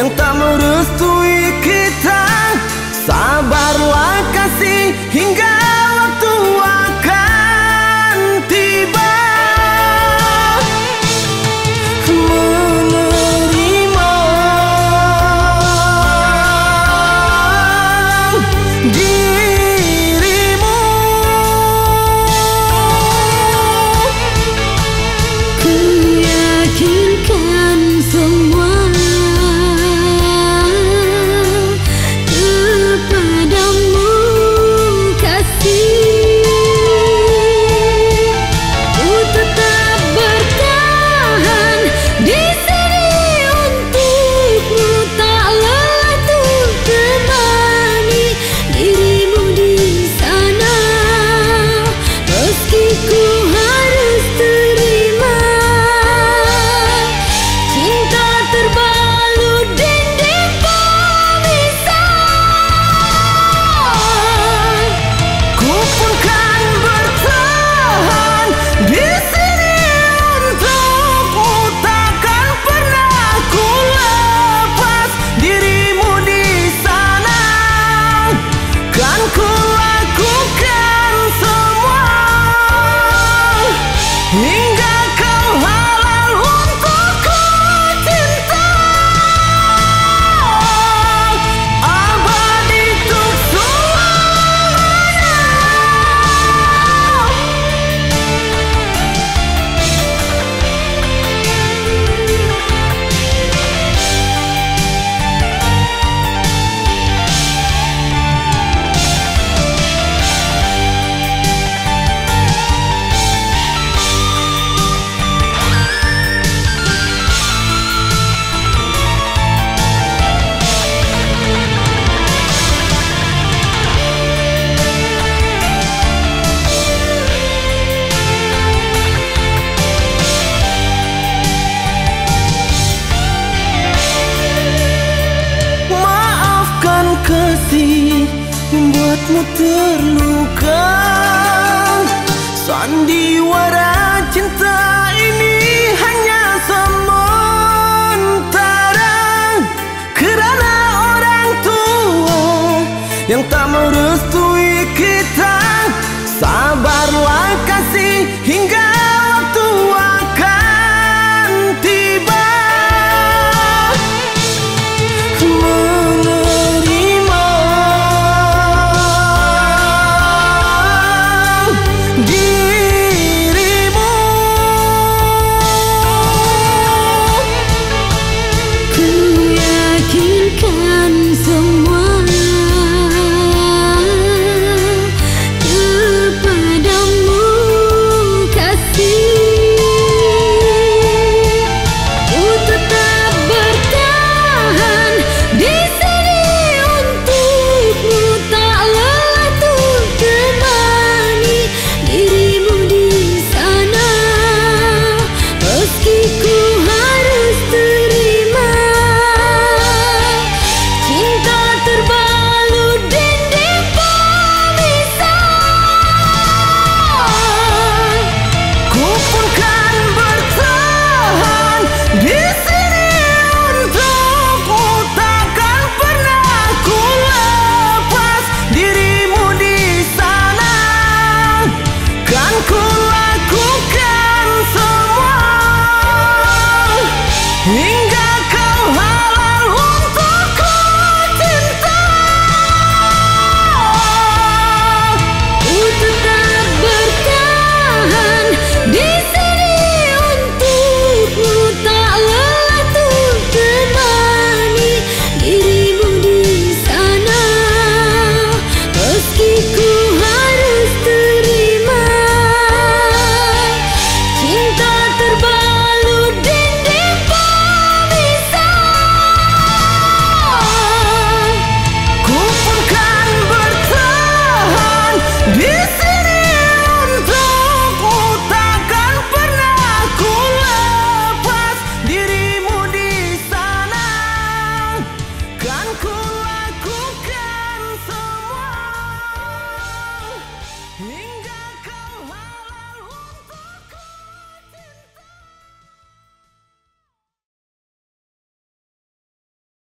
Tenta muro Cool. hatimu terluka Sandiwara cinta